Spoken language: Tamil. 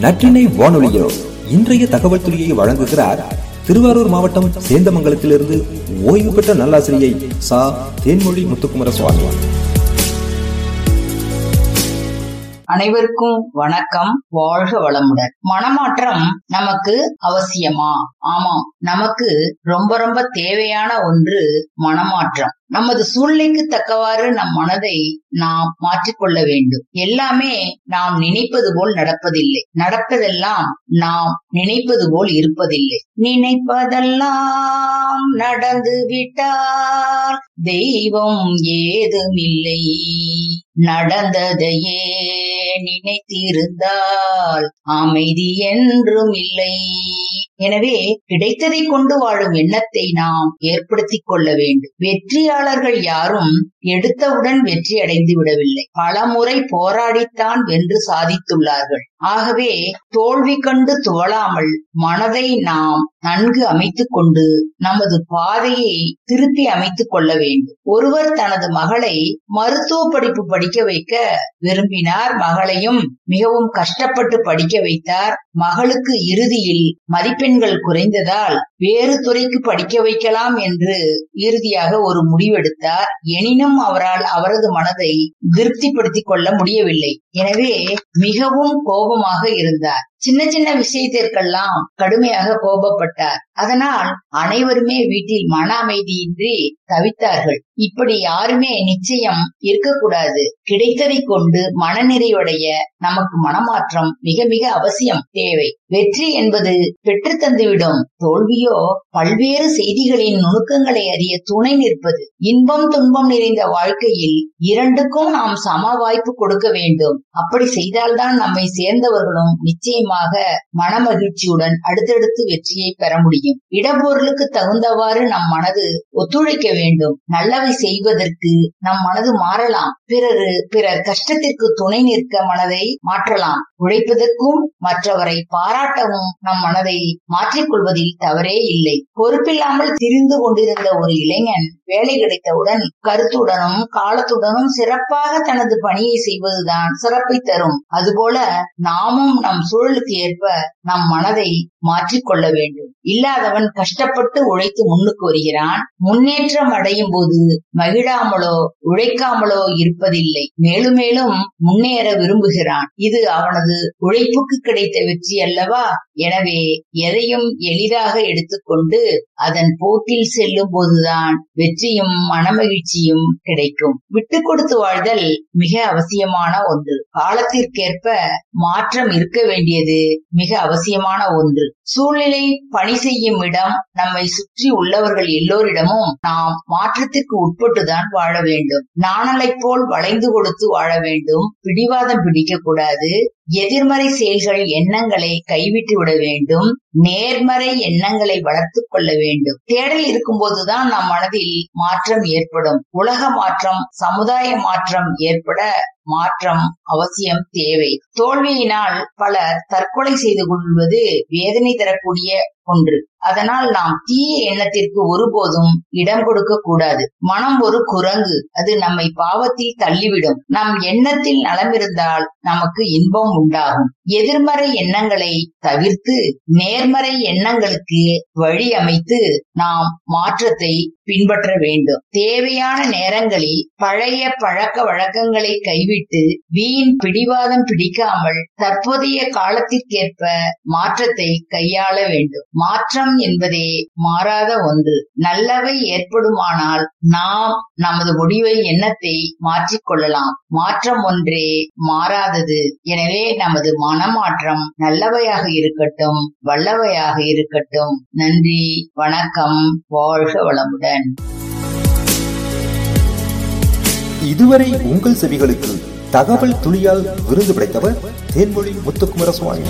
நற்றினை வானொலியோ. இன்றைய தகவல் துறையை வழங்குகிறார் திருவாரூர் மாவட்டம் சேந்தமங்கலத்திலிருந்து ஓய்வு பெற்ற நல்லாசிரியை சா. தேன்மொழி முத்துக்குமர சுவாமி அனைவருக்கும் வணக்கம். வாழ்க வளமுடன். மனமாற்றம் நமக்கு அவசியமா? ஆமாம். நமக்கு ரொம்ப ரொம்ப தேவையான ஒன்று மனமாற்றம். நமது சூழ்நிலைக்கு தக்கவாறு நம் மனதை நாம் மாற்றிக்கொள்ள வேண்டும். எல்லாமே நாம் நினைப்பது போல் நடப்பதில்லை. நடப்பதெல்லாம் நாம் நினைப்பது போல் இருப்பதில்லை. நினைப்பதெல்லாம் நடந்து விட்டால் தெய்வம் ஏதுமில்லை. நடந்ததையே நினைத்திருந்தால் அமைதி என்றும் இல்லை. எனவே கிடைத்ததை கொண்டு வாழும் எண்ணத்தை நாம் ஏற்படுத்திக் கொள்ள வேண்டும். வெற்றியாளர்கள் யாரும் எடுத்தவுடன் வெற்றி அடைந்து விடவில்லை. பல முறை போராடித்தான் வென்று சாதித்துள்ளார்கள். ஆகவே தோல்வி கண்டு துவளாமல் மனதை நாம் நன்கு அமைத்துக் கொண்டு நமது பாதையை திருத்தி அமைத்துக் கொள்ள வேண்டும். ஒருவர் தனது மகளை மருத்துவ படிப்பு படிக்க வைக்க விரும்பினார். மகளையும் மிகவும் கஷ்டப்பட்டு படிக்க வைத்தார். மகளுக்கு இறுதியில் மதிப்பெண்கள் குறைந்ததால் வேறு துறைக்கு படிக்க வைக்கலாம் என்று இறுதியாக ஒரு முடிவெடுத்தார். எனினும் அவரால் அவரது மனதை திருப்திப்படுத்திக் கொள்ள முடியவில்லை. எனவே மிகவும் கோபம் கோபமாக இருந்தார். சின்ன சின்ன விஷயத்திற்கெல்லாம் கடுமையாக கோபப்பட்டார். அதனால் அனைவருமே வீட்டில் மன அமைதியின்றி தவித்தார்கள். இப்படி யாருமே நிச்சயம் இருக்கக்கூடாது. கிடைத்ததை கொண்டு மனநிறைவடைய நமக்கு மனமாற்றம் மிக மிக அவசியம் தேவை. வெற்றி என்பது பெற்று தந்துவிடும் தோல்வியோ பல்வேறு செய்திகளின் நுணுக்கங்களை அறிய துணை நிற்பது. இன்பம் துன்பம் நிறைந்த வாழ்க்கையில் இரண்டுக்கும் நாம் சம வாய்ப்பு கொடுக்க வேண்டும். அப்படி செய்தால்தான் நம்மை சேர்ந்தவர்களும் நிச்சயமாக மனமகிழ்ச்சியுடன் அடுத்தடுத்து வெற்றியை பெற முடியும். இடப்பொருளுக்கு தகுந்தவாறு நம் மனது ஒத்துழைக்க வேண்டும். நல்லவை செய்வதற்கு நம் மனது மாறலாம். பிறரு பிறர் கஷ்டத்திற்கு துணை நிற்க மனதை மாற்றலாம். உழைப்பதற்கும் மற்றவரை பாராட்டவும் நம் மனதை மாற்றிக்கொள்வதில் தவறே இல்லை. பொறுப்பில்லாமல் திரிந்து கொண்டிருந்த ஒரு இளைஞன் வேலை கிடைத்தவுடன் கருத்துடனும் காலத்துடனும் சிறப்பாக தனது பணியை செய்வதுதான் சிறப்பை தரும். அதுபோல நாமும் நம் சூழலுக்கு ஏற்ப நம் மனதை மாற்றிக்கொள்ள வேண்டும். இல்லாதவன் கஷ்டப்பட்டு உழைத்து முன்னுக்கு வருகிறான். முன்னேற்றம் அடையும் போது மகிழாமலோ உழைக்காமலோ இருப்பதில்லை. மேலும் மேலும் முன்னேற விரும்புகிறான். இது அவனது உழைப்புக்கு கிடைத்த வெற்றி அல்லவா? எனவே எதையும் எளிதாக எடுத்துக்கொண்டு அதன் போக்கில் செல்லும் போதுதான் வெற்றியும் மனமகிழ்ச்சியும் கிடைக்கும். விட்டு கொடுத்து வாழ்தல் மிக அவசியமான ஒன்று. காலத்திற்கேற்ப மாற்றம் இருக்க வேண்டியது மிக அவசியமான ஒன்று. சூழ்நிலை பணி செய்யும் இடம் நம்மை சுற்றி உள்ளவர்கள் எல்லோரிடமும் நாம் மாற்றத்திற்கு உட்பட்டுதான் வாழ வேண்டும். நாணலை போல் வளைந்து கொடுத்து வாழ வேண்டும். பிடிவாதம் பிடிக்க கூடாது. எதிர்மறை செயல்கள் எண்ணங்களை கைவிட்டு விட வேண்டும். நேர்மறை எண்ணங்களை வளர்த்துக் கொள்ள வேண்டும். தேடல் இருக்கும்போதுதான் நம் மனதில் மாற்றம் ஏற்படும். உலக மாற்றம் சமுதாய மாற்றம் ஏற்பட மாற்றம் அவசியம் தேவை. தோல்வியினால் பலர் தற்கொலை செய்து கொள்வது வேதனை தரக்கூடிய ஒன்று அதனால் நாம் தீய எண்ணத்திற்கு ஒருபோதும் இடம் கொடுக்க கூடாது. மனம் ஒரு குரங்கு. அது நம்மை பாவத்தில் தள்ளிவிடும். நம் எண்ணத்தில் நலமிருந்தால் நமக்கு இன்பம் உண்டாகும். எதிர்மறை எண்ணங்களை தவிர்த்து நேர்மறை எண்ணங்களுக்கு வழி அமைத்து நாம் மாற்றத்தை பின்பற்ற வேண்டும். தேவையான நேரங்களில் பழைய பழக்க வழக்கங்களை கைவிட்டு வீண் பிடிவாதம் பிடிக்காமல் தற்போதைய காலத்திற்கேற்ப மாற்றத்தை கையாள வேண்டும். மாற்றம் என்பதே மாறாத ஒன்று. நல்லவை ஏற்படுமானால் நாம் நமது முடிவை எண்ணத்தை மாற்றிக்கொள்ளலாம் மாற்றம் ஒன்றே மாறாதது. எனவே நமது மனமாற்றம் நல்லவையாக இருக்கட்டும் வல்லவையாக இருக்கட்டும். நன்றி வணக்கம் வாழ்க வளமுடன். இதுவரை உங்கள் செவிகளுக்கு தகவல் துளியால் விருது படைத்தவர் தேன்மொழி முத்துக்குமர சுவாமி